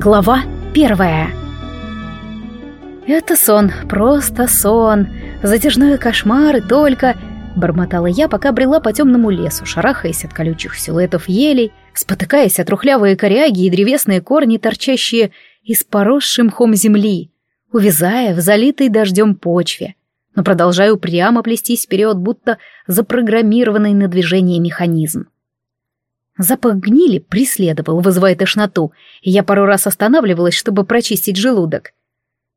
Глава первая «Это сон, просто сон, затяжной кошмар и только...» Бормотала я, пока брела по темному лесу, шарахаясь от колючих силуэтов елей, спотыкаясь от рухлявые коряги и древесные корни, торчащие из поросшей мхом земли, увязая в залитой дождем почве, но продолжаю прямо плестись вперед, будто запрограммированный на движение механизм. Запах гнили преследовал, вызывая тошноту, и я пару раз останавливалась, чтобы прочистить желудок.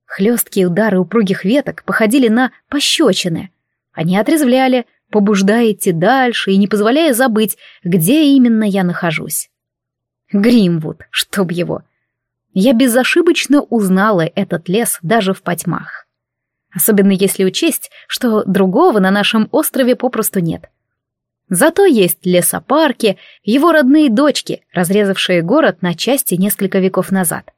Хлесткие удары упругих веток походили на пощечины. Они отрезвляли, побуждая идти дальше и не позволяя забыть, где именно я нахожусь. Гримвуд, чтоб его. Я безошибочно узнала этот лес даже в потьмах. Особенно если учесть, что другого на нашем острове попросту нет — Зато есть лесопарки, его родные дочки, разрезавшие город на части несколько веков назад.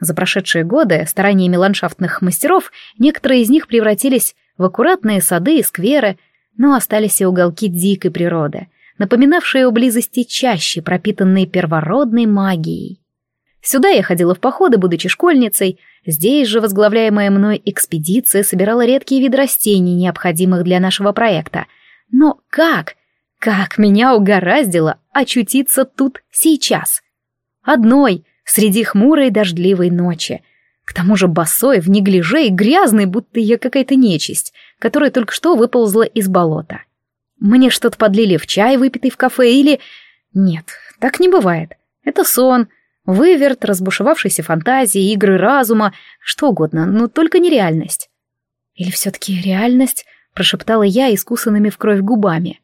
За прошедшие годы стараниями ландшафтных мастеров некоторые из них превратились в аккуратные сады и скверы, но остались и уголки дикой природы, напоминавшие о близости чаще, пропитанные первородной магией. Сюда я ходила в походы, будучи школьницей, здесь же возглавляемая мной экспедиция собирала редкие виды растений, необходимых для нашего проекта. Но как? Как меня угораздило очутиться тут сейчас. Одной, среди хмурой дождливой ночи. К тому же босой, в неглиже и грязной, будто я какая-то нечисть, которая только что выползла из болота. Мне что-то подлили в чай, выпитый в кафе, или... Нет, так не бывает. Это сон, выверт, разбушевавшейся фантазии, игры разума, что угодно, но только не реальность. Или все-таки реальность, прошептала я искусанными в кровь губами.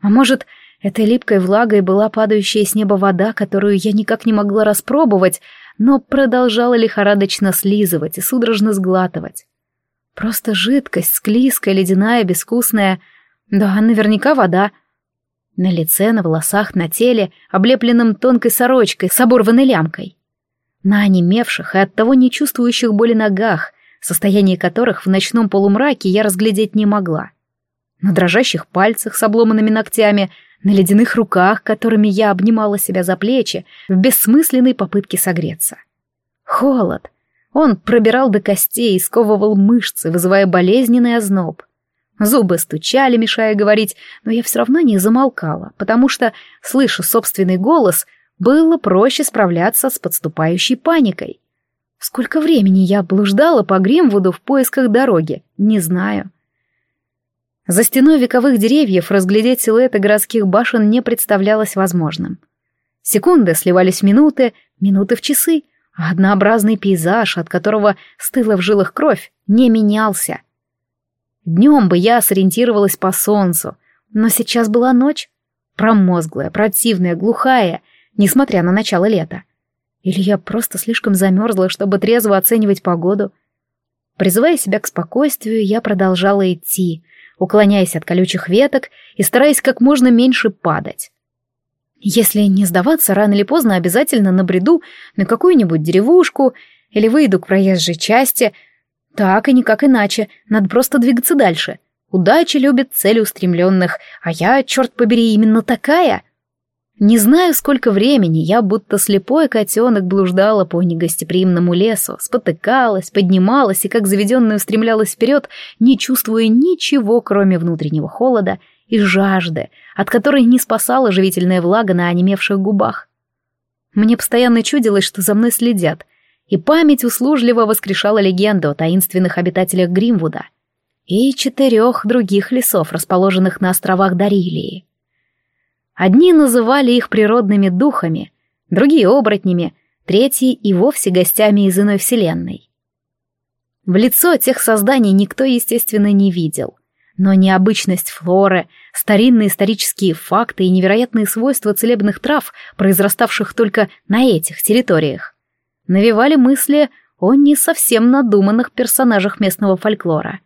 А может, этой липкой влагой была падающая с неба вода, которую я никак не могла распробовать, но продолжала лихорадочно слизывать и судорожно сглатывать. Просто жидкость, склизкая, ледяная, безвкусная. Да, наверняка вода. На лице, на волосах, на теле, облепленном тонкой сорочкой с оборванной лямкой. На онемевших и оттого не чувствующих боли ногах, состояние которых в ночном полумраке я разглядеть не могла на дрожащих пальцах с обломанными ногтями, на ледяных руках, которыми я обнимала себя за плечи в бессмысленной попытке согреться. Холод. Он пробирал до костей и сковывал мышцы, вызывая болезненный озноб. Зубы стучали, мешая говорить, но я все равно не замолкала, потому что, слыша собственный голос, было проще справляться с подступающей паникой. Сколько времени я блуждала по Гримвуду в поисках дороги, не знаю. За стеной вековых деревьев разглядеть силуэты городских башен не представлялось возможным. Секунды сливались в минуты, минуты в часы, а однообразный пейзаж, от которого стыла в жилах кровь, не менялся. Днем бы я сориентировалась по солнцу, но сейчас была ночь, промозглая, противная, глухая, несмотря на начало лета. Или я просто слишком замерзла, чтобы трезво оценивать погоду. Призывая себя к спокойствию, я продолжала идти, уклоняясь от колючих веток и стараясь как можно меньше падать. Если не сдаваться, рано или поздно обязательно набреду на какую-нибудь деревушку или выйду к проезжей части. Так и никак иначе, надо просто двигаться дальше. Удача любит целеустремленных, а я, черт побери, именно такая — не знаю, сколько времени я, будто слепой котенок, блуждала по негостеприимному лесу, спотыкалась, поднималась и, как заведенная, устремлялась вперед, не чувствуя ничего, кроме внутреннего холода и жажды, от которой не спасала живительная влага на онемевших губах. Мне постоянно чудилось, что за мной следят, и память услужливо воскрешала легенду о таинственных обитателях Гримвуда и четырех других лесов, расположенных на островах Дарилии. Одни называли их природными духами, другие — оборотнями, третьи и вовсе гостями из иной вселенной. В лицо тех созданий никто, естественно, не видел. Но необычность флоры, старинные исторические факты и невероятные свойства целебных трав, произраставших только на этих территориях, навевали мысли о не совсем надуманных персонажах местного фольклора.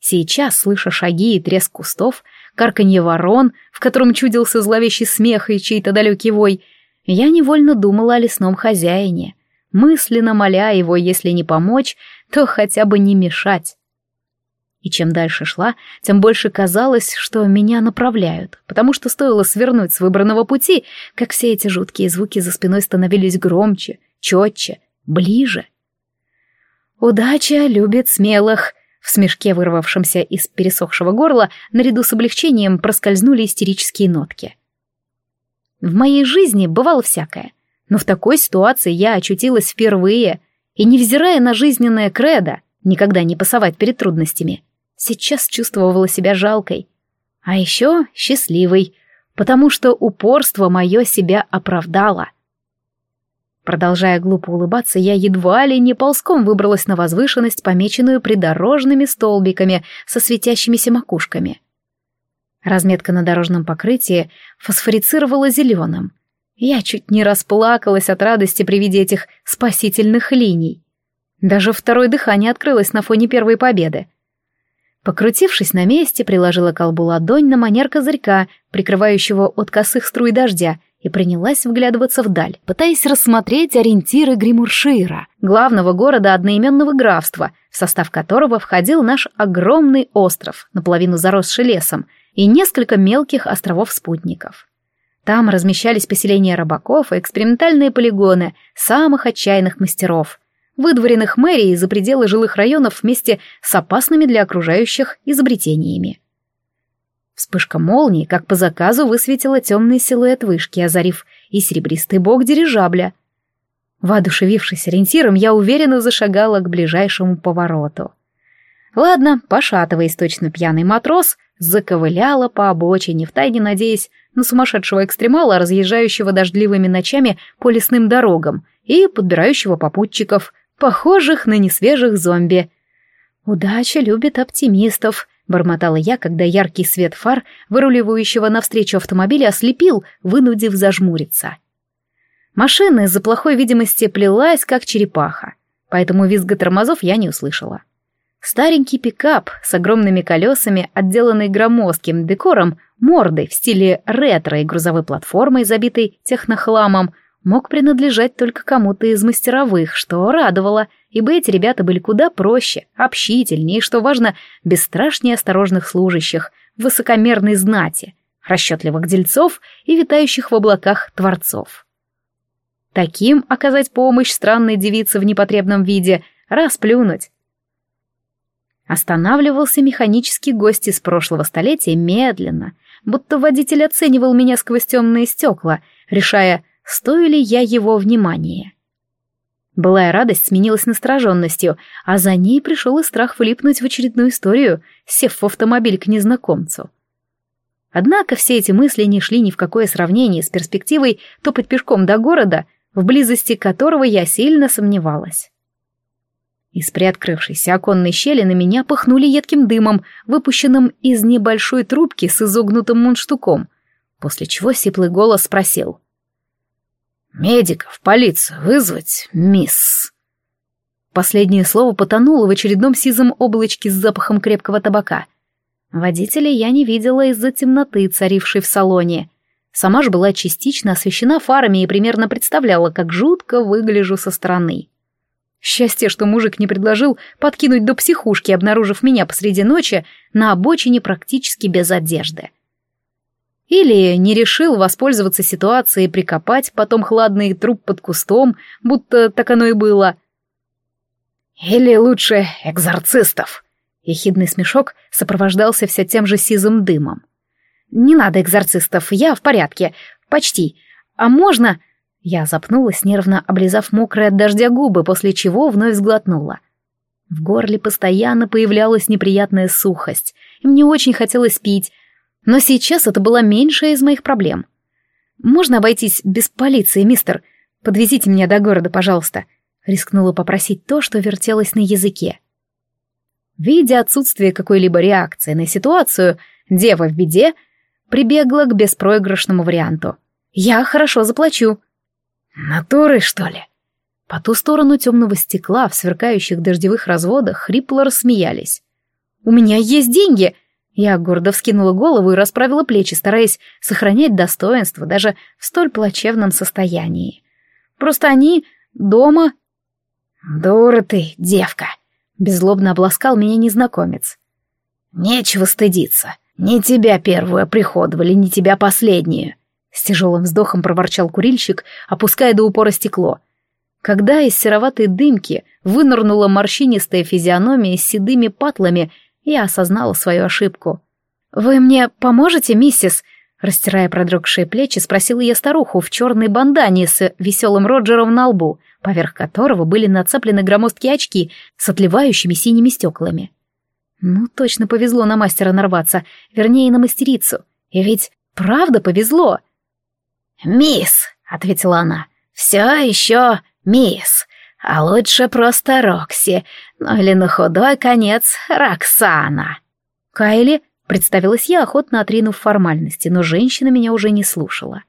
Сейчас, слыша шаги и треск кустов, карканье ворон, в котором чудился зловещий смех и чей-то далекий вой, я невольно думала о лесном хозяине, мысленно моля его, если не помочь, то хотя бы не мешать. И чем дальше шла, тем больше казалось, что меня направляют, потому что стоило свернуть с выбранного пути, как все эти жуткие звуки за спиной становились громче, четче, ближе. «Удача любит смелых», в смешке, вырвавшемся из пересохшего горла, наряду с облегчением проскользнули истерические нотки. В моей жизни бывало всякое, но в такой ситуации я очутилась впервые, и, невзирая на жизненное кредо, никогда не пасовать перед трудностями, сейчас чувствовала себя жалкой, а еще счастливой, потому что упорство мое себя оправдало — Продолжая глупо улыбаться, я едва ли не ползком выбралась на возвышенность, помеченную придорожными столбиками со светящимися макушками. Разметка на дорожном покрытии фосфорицировала зеленым. Я чуть не расплакалась от радости при виде этих спасительных линий. Даже второе дыхание открылось на фоне первой победы. Покрутившись на месте, приложила колбу ладонь на манер козырька, прикрывающего от косых струй дождя, и принялась вглядываться вдаль, пытаясь рассмотреть ориентиры Гримуршира, главного города одноименного графства, в состав которого входил наш огромный остров, наполовину заросший лесом, и несколько мелких островов-спутников. Там размещались поселения рыбаков и экспериментальные полигоны самых отчаянных мастеров, выдворенных мэрией за пределы жилых районов вместе с опасными для окружающих изобретениями. Вспышка молнии, как по заказу, высветила темный силуэт вышки, озарив и серебристый бок дирижабля. Воодушевившись ориентиром, я уверенно зашагала к ближайшему повороту. Ладно, пошатываясь точно пьяный матрос, заковыляла по обочине, втайне надеясь на сумасшедшего экстремала, разъезжающего дождливыми ночами по лесным дорогам и подбирающего попутчиков, похожих на несвежих зомби. Удача любит оптимистов, бормотала я, когда яркий свет фар, выруливающего навстречу автомобиля, ослепил, вынудив зажмуриться. Машина из-за плохой видимости плелась, как черепаха, поэтому визга тормозов я не услышала. Старенький пикап с огромными колесами, отделанный громоздким декором, мордой в стиле ретро и грузовой платформой, забитой технохламом, мог принадлежать только кому-то из мастеровых, что радовало, ибо эти ребята были куда проще, общительнее и, что важно, бесстрашнее осторожных служащих, высокомерной знати, расчетливых дельцов и витающих в облаках творцов. Таким оказать помощь странной девице в непотребном виде, расплюнуть. Останавливался механический гость из прошлого столетия медленно, будто водитель оценивал меня сквозь темные стекла, решая, стою ли я его внимания. Былая радость сменилась настороженностью, а за ней пришел и страх влипнуть в очередную историю, сев в автомобиль к незнакомцу. Однако все эти мысли не шли ни в какое сравнение с перспективой топать пешком до города, в близости которого я сильно сомневалась. Из приоткрывшейся оконной щели на меня пахнули едким дымом, выпущенным из небольшой трубки с изогнутым мундштуком, после чего сиплый голос спросил. «Медиков, полицию вызвать, мисс!» Последнее слово потонуло в очередном сизом облачке с запахом крепкого табака. Водителя я не видела из-за темноты, царившей в салоне. Сама же была частично освещена фарами и примерно представляла, как жутко выгляжу со стороны. Счастье, что мужик не предложил подкинуть до психушки, обнаружив меня посреди ночи на обочине практически без одежды. Или не решил воспользоваться ситуацией и прикопать потом хладный труп под кустом, будто так оно и было. Или лучше экзорцистов. Ехидный смешок сопровождался все тем же сизым дымом. «Не надо экзорцистов, я в порядке. Почти. А можно...» Я запнулась, нервно облизав мокрые от дождя губы, после чего вновь сглотнула. В горле постоянно появлялась неприятная сухость, и мне очень хотелось пить, но сейчас это была меньшая из моих проблем. «Можно обойтись без полиции, мистер? Подвезите меня до города, пожалуйста», — рискнула попросить то, что вертелось на языке. Видя отсутствие какой-либо реакции на ситуацию, дева в беде прибегла к беспроигрышному варианту. «Я хорошо заплачу». «Натурой, что ли?» По ту сторону темного стекла в сверкающих дождевых разводах хрипло рассмеялись. «У меня есть деньги!» Я гордо вскинула голову и расправила плечи, стараясь сохранять достоинство даже в столь плачевном состоянии. Просто они дома... «Дура ты, девка!» — беззлобно обласкал меня незнакомец. Нечего стыдиться. Не тебя первую приходовали, не тебя последнюю. С тяжелым вздохом проворчал курильщик, опуская до упора стекло. Когда из сероватой дымки вынырнула морщинистая физиономия с седыми патлами, я осознала свою ошибку. «Вы мне поможете, миссис?» Растирая продрогшие плечи, спросила я старуху в черной бандане с веселым Роджером на лбу, поверх которого были нацеплены громоздкие очки с отливающими синими стеклами. Ну, точно повезло на мастера нарваться, вернее, на мастерицу. И ведь правда повезло. «Мисс», — ответила она, — «все еще мисс, а лучше просто Рокси, ну или на худой конец Роксана». «Кайли», — представилась я, охотно отринув формальности, но женщина меня уже не слушала.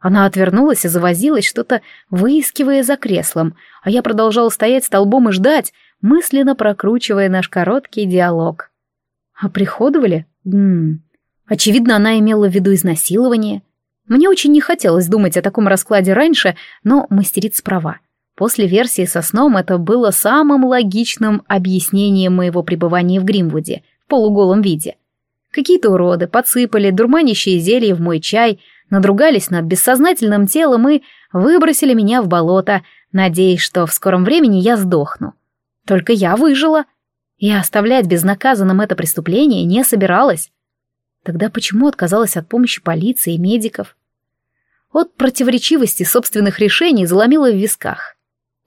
Она отвернулась и завозилась, что-то выискивая за креслом, а я продолжала стоять столбом и ждать, мысленно прокручивая наш короткий диалог. А приходовали? Ммм. Очевидно, она имела в виду изнасилование. Мне очень не хотелось думать о таком раскладе раньше, но мастерица права. После версии со сном это было самым логичным объяснением моего пребывания в Гримвуде в полуголом виде. Какие-то уроды подсыпали дурманящие зелья в мой чай, надругались над бессознательным телом и выбросили меня в болото, надеясь, что в скором времени я сдохну. Только я выжила. И оставлять безнаказанным это преступление не собиралась. Тогда почему отказалась от помощи полиции и медиков? От противоречивости собственных решений заломила в висках.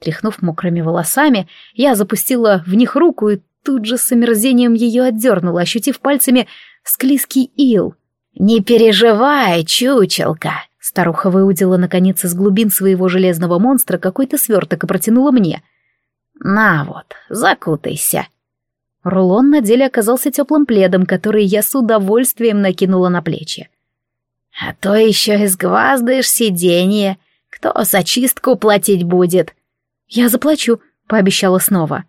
Тряхнув мокрыми волосами, я запустила в них руку и тут же с омерзением ее отдернула, ощутив пальцами склизкий ил. «Не переживай, чучелка!» Старуха выудила, наконец, из глубин своего железного монстра какой-то сверток и протянула мне. «На вот, закутайся». Рулон на деле оказался теплым пледом, который я с удовольствием накинула на плечи. «А то еще изгваздаешь сиденье. Кто за чистку платить будет?» «Я заплачу», — пообещала снова.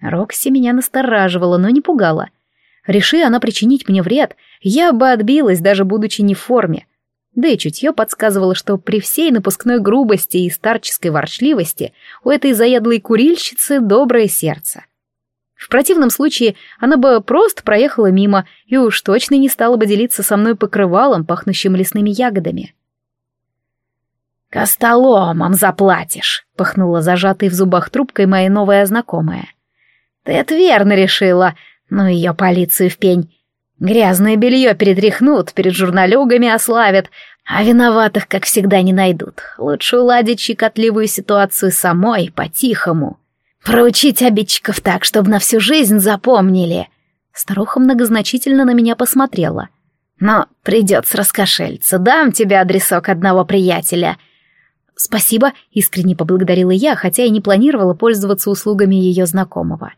Рокси меня настораживала, но не пугала. Реши она причинить мне вред, я бы отбилась, даже будучи не в форме. Да и чутье подсказывало, что при всей напускной грубости и старческой ворчливости у этой заядлой курильщицы доброе сердце. В противном случае она бы просто проехала мимо и уж точно не стала бы делиться со мной покрывалом, пахнущим лесными ягодами. «Костоломом заплатишь», — пыхнула зажатой в зубах трубкой моя новая знакомая. «Ты это верно решила, но ее полицию в пень. Грязное белье перетряхнут, перед журналюгами ославят, а виноватых, как всегда, не найдут. Лучше уладить щекотливую ситуацию самой, по-тихому. Проучить обидчиков так, чтобы на всю жизнь запомнили. Старуха многозначительно на меня посмотрела. Но придется раскошелиться. Дам тебе адресок одного приятеля. Спасибо, искренне поблагодарила я, хотя и не планировала пользоваться услугами ее знакомого.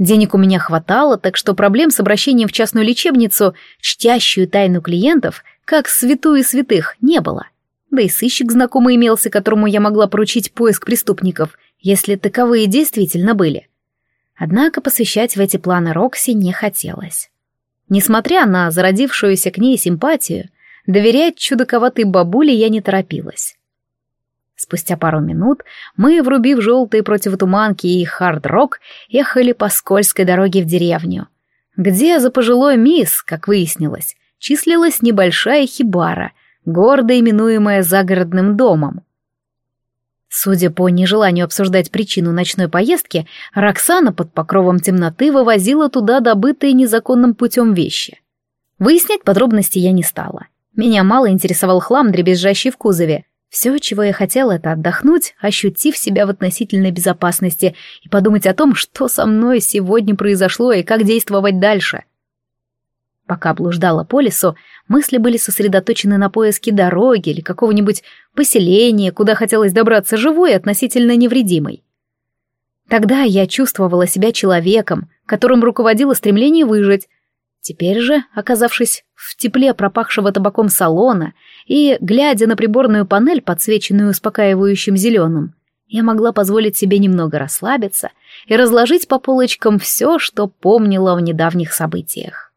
Денег у меня хватало, так что проблем с обращением в частную лечебницу, чтящую тайну клиентов, как святую святых, не было. Да и сыщик знакомый имелся, которому я могла поручить поиск преступников, если таковые действительно были. Однако посвящать в эти планы Рокси не хотелось. Несмотря на зародившуюся к ней симпатию, доверять чудаковатой бабуле я не торопилась. Спустя пару минут мы, врубив желтые противотуманки и хард-рок, ехали по скользкой дороге в деревню, где за пожилой мисс, как выяснилось, числилась небольшая хибара, гордо именуемая загородным домом. Судя по нежеланию обсуждать причину ночной поездки, Роксана под покровом темноты вывозила туда добытые незаконным путем вещи. Выяснять подробности я не стала. Меня мало интересовал хлам, дребезжащий в кузове, все, чего я хотела, это отдохнуть, ощутив себя в относительной безопасности и подумать о том, что со мной сегодня произошло и как действовать дальше. Пока блуждала по лесу, мысли были сосредоточены на поиске дороги или какого-нибудь поселения, куда хотелось добраться живой и относительно невредимой. Тогда я чувствовала себя человеком, которым руководило стремление выжить, Теперь же, оказавшись в тепле пропахшего табаком салона и глядя на приборную панель, подсвеченную успокаивающим зеленым, я могла позволить себе немного расслабиться и разложить по полочкам все, что помнила в недавних событиях.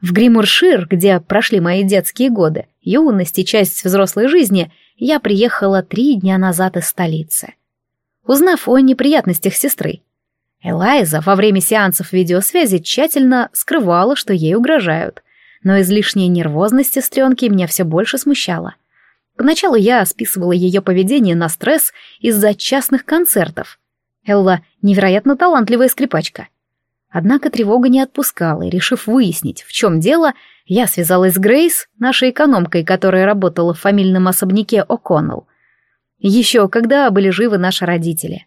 В Гримуршир, где прошли мои детские годы, юность и часть взрослой жизни, я приехала три дня назад из столицы. Узнав о неприятностях сестры, Элайза во время сеансов видеосвязи тщательно скрывала, что ей угрожают, но излишняя нервозность сестренки меня все больше смущала. Поначалу я списывала ее поведение на стресс из-за частных концертов. Элла невероятно талантливая скрипачка. Однако тревога не отпускала, и, решив выяснить, в чем дело, я связалась с Грейс, нашей экономкой, которая работала в фамильном особняке О'Коннелл. Еще когда были живы наши родители.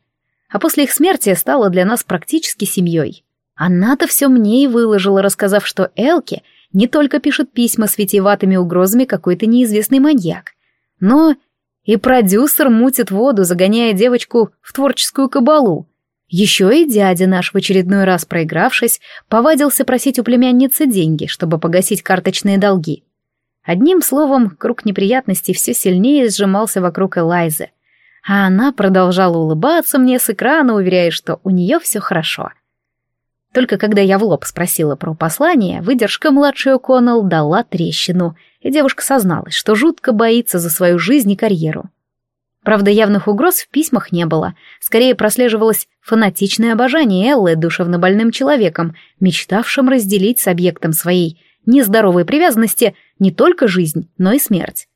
А после их смерти стала для нас практически семьей. Она-то все мне и выложила, рассказав, что Элке не только пишет письма с витиеватыми угрозами какой-то неизвестный маньяк, но и продюсер мутит воду, загоняя девочку в творческую кабалу. Еще и дядя наш, в очередной раз проигравшись, повадился просить у племянницы деньги, чтобы погасить карточные долги. Одним словом, круг неприятностей все сильнее сжимался вокруг Элайзы. А она продолжала улыбаться мне с экрана, уверяя, что у нее все хорошо. Только когда я в лоб спросила про послание, выдержка младшей О'Коннелл дала трещину, и девушка созналась, что жутко боится за свою жизнь и карьеру. Правда, явных угроз в письмах не было, скорее прослеживалось фанатичное обожание Эллы душевно больным человеком, мечтавшим разделить с объектом своей нездоровой привязанности не только жизнь, но и смерть.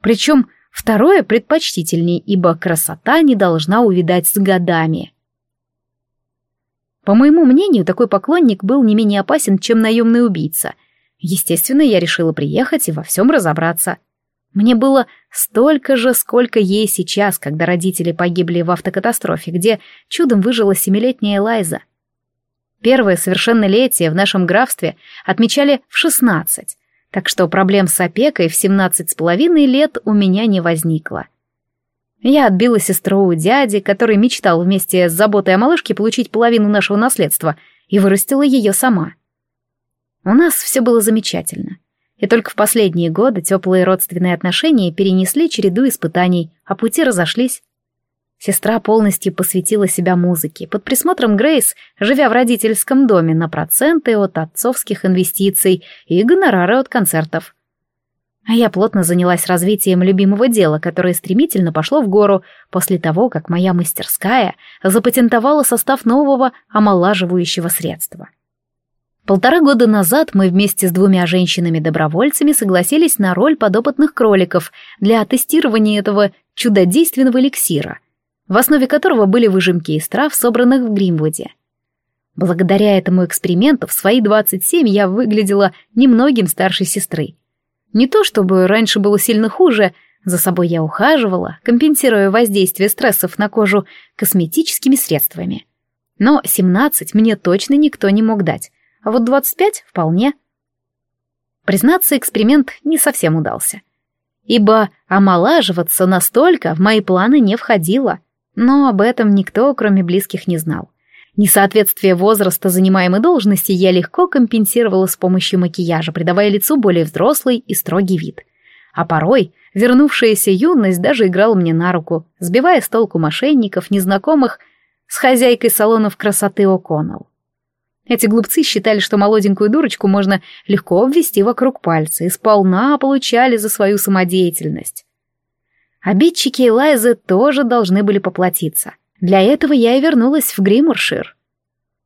Причем второе предпочтительней, ибо красота не должна увидать с годами. По моему мнению, такой поклонник был не менее опасен, чем наемный убийца. Естественно, я решила приехать и во всем разобраться. Мне было столько же, сколько ей сейчас, когда родители погибли в автокатастрофе, где чудом выжила семилетняя Лайза. Первое совершеннолетие в нашем графстве отмечали в шестнадцать, так что проблем с опекой в семнадцать с половиной лет у меня не возникло. Я отбила сестру у дяди, который мечтал вместе с заботой о малышке получить половину нашего наследства, и вырастила ее сама. У нас все было замечательно. И только в последние годы теплые родственные отношения перенесли череду испытаний, а пути разошлись. Сестра полностью посвятила себя музыке, под присмотром Грейс, живя в родительском доме на проценты от отцовских инвестиций и гонорары от концертов. А я плотно занялась развитием любимого дела, которое стремительно пошло в гору после того, как моя мастерская запатентовала состав нового омолаживающего средства. Полтора года назад мы вместе с двумя женщинами-добровольцами согласились на роль подопытных кроликов для тестирования этого чудодейственного эликсира, в основе которого были выжимки из трав, собранных в Гримвуде. Благодаря этому эксперименту в свои 27 я выглядела немногим старше сестры. Не то чтобы раньше было сильно хуже, за собой я ухаживала, компенсируя воздействие стрессов на кожу косметическими средствами. Но 17 мне точно никто не мог дать, а вот 25 вполне. Признаться, эксперимент не совсем удался. Ибо омолаживаться настолько в мои планы не входило, но об этом никто, кроме близких, не знал. Несоответствие возраста занимаемой должности я легко компенсировала с помощью макияжа, придавая лицу более взрослый и строгий вид. А порой вернувшаяся юность даже играла мне на руку, сбивая с толку мошенников, незнакомых с хозяйкой салонов красоты О'Коннелл. Эти глупцы считали, что молоденькую дурочку можно легко обвести вокруг пальца и сполна получали за свою самодеятельность. Обидчики Элайзы тоже должны были поплатиться. Для этого я и вернулась в Гримуршир.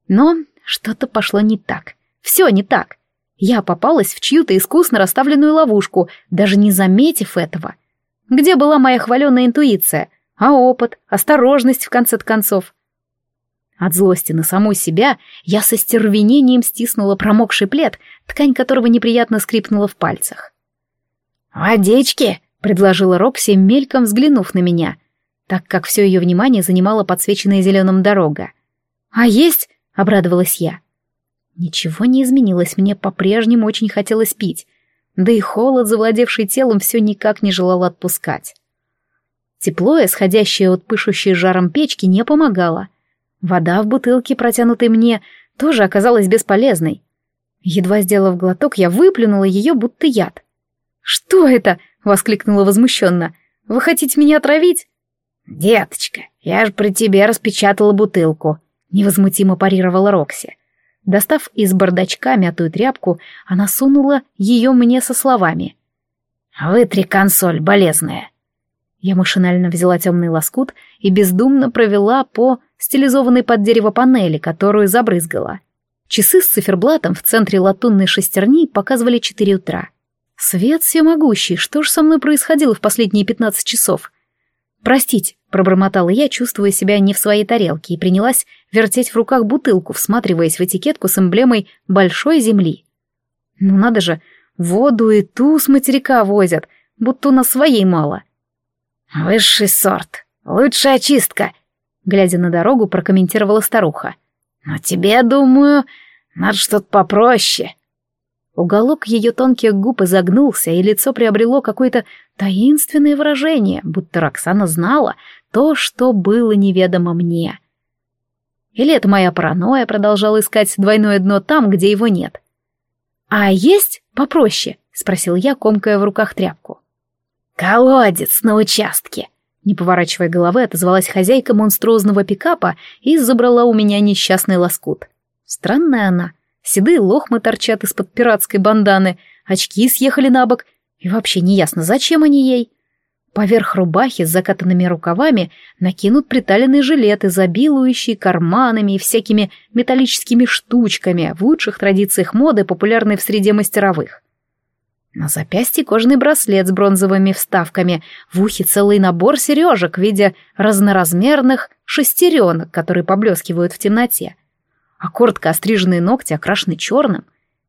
Но что-то пошло не так. Все не так. Я попалась в чью-то искусно расставленную ловушку, даже не заметив этого. Где была моя хваленая интуиция? А опыт, осторожность, в конце концов? От злости на саму себя я со стервенением стиснула промокший плед, ткань которого неприятно скрипнула в пальцах. «Водички!» — предложила Рокси, мельком взглянув на меня, так как все ее внимание занимала подсвеченная зеленым дорога. «А есть?» — обрадовалась я. Ничего не изменилось, мне по-прежнему очень хотелось пить, да и холод, завладевший телом, все никак не желал отпускать. Тепло, исходящее от пышущей жаром печки, не помогало — Вода в бутылке, протянутой мне, тоже оказалась бесполезной. Едва сделав глоток, я выплюнула ее, будто яд. «Что это?» — воскликнула возмущенно. «Вы хотите меня отравить?» «Деточка, я же при тебе распечатала бутылку», — невозмутимо парировала Рокси. Достав из бардачка мятую тряпку, она сунула ее мне со словами. «Вытри консоль, болезная». Я машинально взяла темный лоскут и бездумно провела по стилизованной под дерево панели, которую забрызгала. Часы с циферблатом в центре латунной шестерни показывали четыре утра. Свет всемогущий, что же со мной происходило в последние пятнадцать часов? «Простите», — пробормотала я, чувствуя себя не в своей тарелке, и принялась вертеть в руках бутылку, всматриваясь в этикетку с эмблемой «Большой земли». «Ну надо же, воду и ту с материка возят, будто у нас своей мало». «Высший сорт, лучшая очистка», — глядя на дорогу, прокомментировала старуха. «Но тебе, думаю, надо что-то попроще». Уголок ее тонких губ изогнулся, и лицо приобрело какое-то таинственное выражение, будто Роксана знала то, что было неведомо мне. Или это моя паранойя продолжала искать двойное дно там, где его нет? «А есть попроще?» — спросил я, комкая в руках тряпку. «Колодец на участке!» Не поворачивая головы, отозвалась хозяйка монструозного пикапа и забрала у меня несчастный лоскут. Странная она. Седые лохмы торчат из-под пиратской банданы, очки съехали на бок, и вообще неясно, зачем они ей. Поверх рубахи с закатанными рукавами накинут приталенный жилет, изобилующий карманами и всякими металлическими штучками в лучших традициях моды, популярной в среде мастеровых. На запястье кожаный браслет с бронзовыми вставками, в ухе целый набор сережек в виде разноразмерных шестеренок, которые поблескивают в темноте а коротко остриженные ногти окрашены черным.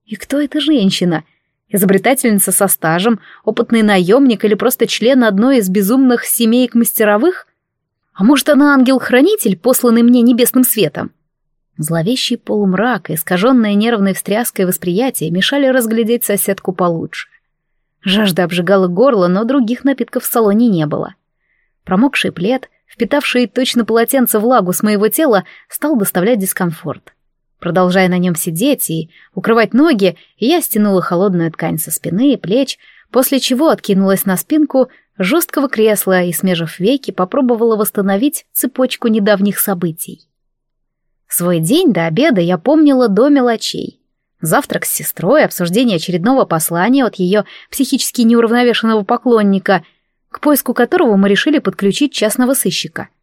И кто эта женщина? Изобретательница со стажем, опытный наемник или просто член одной из безумных семеек мастеровых? А может, она ангел-хранитель, посланный мне небесным светом? Зловещий полумрак и искаженное нервной встряской восприятие мешали разглядеть соседку получше. Жажда обжигала горло, но других напитков в салоне не было. Промокший плед, впитавший точно полотенце влагу с моего тела, стал доставлять дискомфорт. Продолжая на нем сидеть и укрывать ноги, я стянула холодную ткань со спины и плеч, после чего откинулась на спинку жесткого кресла и, смежив веки, попробовала восстановить цепочку недавних событий. Свой день до обеда я помнила до мелочей. Завтрак с сестрой, обсуждение очередного послания от ее психически неуравновешенного поклонника, к поиску которого мы решили подключить частного сыщика —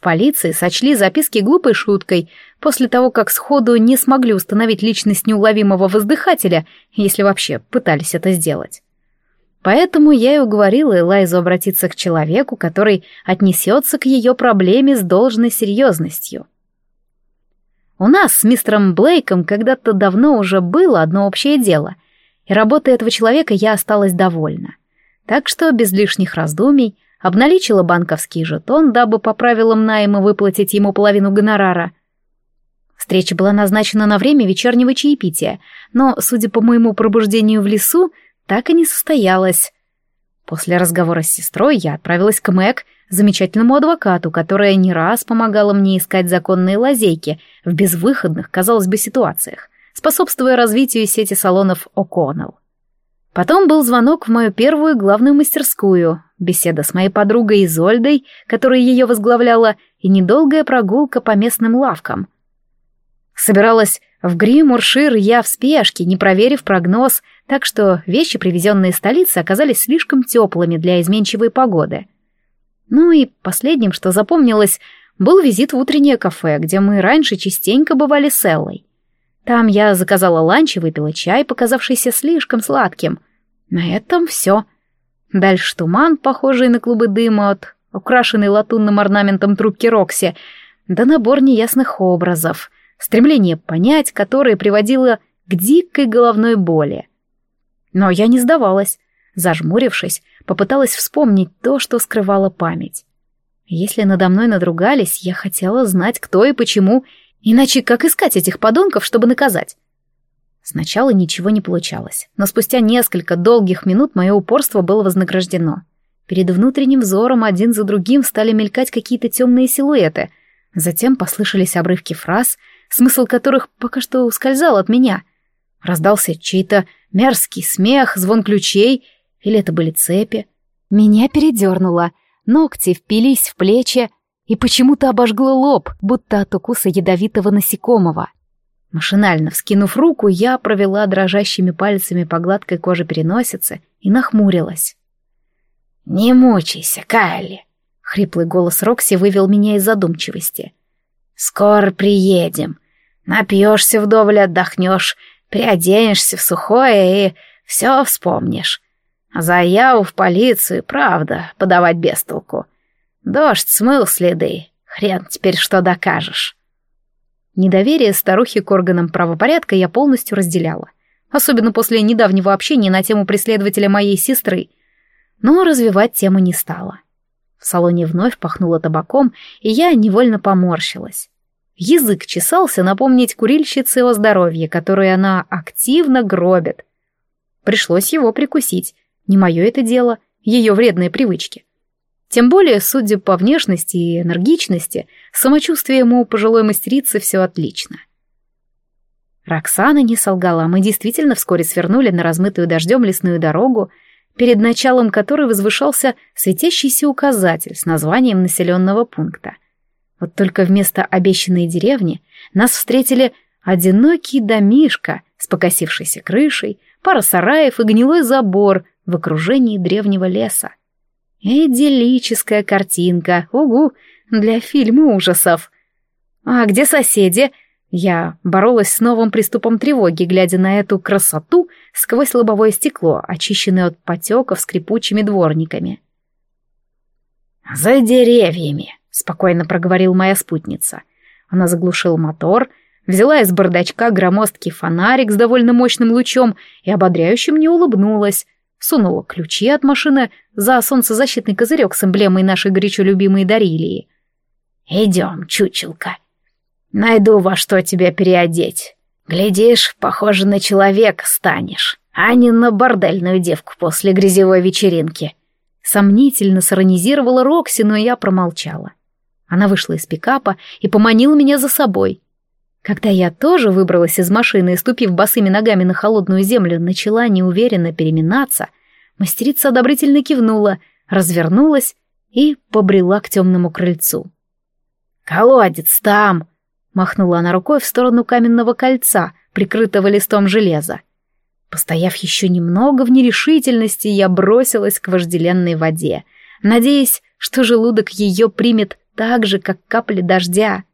полиции сочли записки глупой шуткой, после того, как сходу не смогли установить личность неуловимого воздыхателя, если вообще пытались это сделать. Поэтому я и уговорила Элайзу обратиться к человеку, который отнесется к ее проблеме с должной серьезностью. У нас с мистером Блейком когда-то давно уже было одно общее дело, и работой этого человека я осталась довольна. Так что без лишних раздумий обналичила банковский жетон, дабы по правилам найма выплатить ему половину гонорара. Встреча была назначена на время вечернего чаепития, но, судя по моему пробуждению в лесу, так и не состоялась. После разговора с сестрой я отправилась к Мэг, замечательному адвокату, которая не раз помогала мне искать законные лазейки в безвыходных, казалось бы, ситуациях, способствуя развитию сети салонов О'Коннелл. Потом был звонок в мою первую главную мастерскую, беседа с моей подругой Изольдой, которая ее возглавляла, и недолгая прогулка по местным лавкам. Собиралась в Гримуршир я в спешке, не проверив прогноз, так что вещи, привезенные из столицы, оказались слишком теплыми для изменчивой погоды. Ну и последним, что запомнилось, был визит в утреннее кафе, где мы раньше частенько бывали с Эллой. Там я заказала ланч и выпила чай, показавшийся слишком сладким. На этом все. Дальше туман, похожий на клубы дыма от украшенной латунным орнаментом трубки Рокси, да набор неясных образов, стремление понять, которое приводило к дикой головной боли. Но я не сдавалась. Зажмурившись, попыталась вспомнить то, что скрывала память. Если надо мной надругались, я хотела знать, кто и почему, Иначе как искать этих подонков, чтобы наказать? Сначала ничего не получалось, но спустя несколько долгих минут мое упорство было вознаграждено. Перед внутренним взором один за другим стали мелькать какие-то темные силуэты. Затем послышались обрывки фраз, смысл которых пока что ускользал от меня. Раздался чей-то мерзкий смех, звон ключей, или это были цепи. Меня передернуло, ногти впились в плечи, и почему-то обожгло лоб, будто от укуса ядовитого насекомого. Машинально вскинув руку, я провела дрожащими пальцами по гладкой коже переносицы и нахмурилась. «Не мучайся, Кайли!» — хриплый голос Рокси вывел меня из задумчивости. Скоро приедем. Напьешься вдоволь, отдохнешь, приоденешься в сухое и все вспомнишь. Заяву в полицию, правда, подавать без толку. Дождь смыл следы. Хрен теперь что докажешь. Недоверие старухи к органам правопорядка я полностью разделяла. Особенно после недавнего общения на тему преследователя моей сестры. Но развивать тему не стала. В салоне вновь пахнуло табаком, и я невольно поморщилась. Язык чесался напомнить курильщице о здоровье, которое она активно гробит. Пришлось его прикусить, не мое это дело, ее вредные привычки. Тем более, судя по внешности и энергичности, самочувствием у пожилой мастерицы все отлично. Роксана не солгала, мы действительно вскоре свернули на размытую дождем лесную дорогу, перед началом которой возвышался светящийся указатель с названием населенного пункта. Вот только вместо обещанной деревни нас встретили одинокий домишка с покосившейся крышей, пара сараев и гнилой забор, в окружении древнего леса. Идиллическая картинка, угу, для фильма ужасов. А где соседи? Я боролась с новым приступом тревоги, глядя на эту красоту сквозь лобовое стекло, очищенное от потеков скрипучими дворниками. «За деревьями», — спокойно проговорил моя спутница. Она заглушила мотор, взяла из бардачка громоздкий фонарик с довольно мощным лучом и ободряюще мне улыбнулась, сунула ключи от машины за солнцезащитный козырек с эмблемой нашей горячо любимой Дарилии. «Идем, чучелка. Найду во что тебя переодеть. Глядишь, похоже на человека станешь, а не на бордельную девку после грязевой вечеринки». Сомнительно сиронизировала Рокси, но я промолчала. Она вышла из пикапа и поманила меня за собой. Когда я тоже выбралась из машины и, ступив босыми ногами на холодную землю, начала неуверенно переминаться, мастерица одобрительно кивнула, развернулась и побрела к темному крыльцу. «Колодец там!» — махнула она рукой в сторону каменного кольца, прикрытого листом железа. Постояв еще немного в нерешительности, я бросилась к вожделенной воде, надеясь, что желудок ее примет так же, как капли дождя —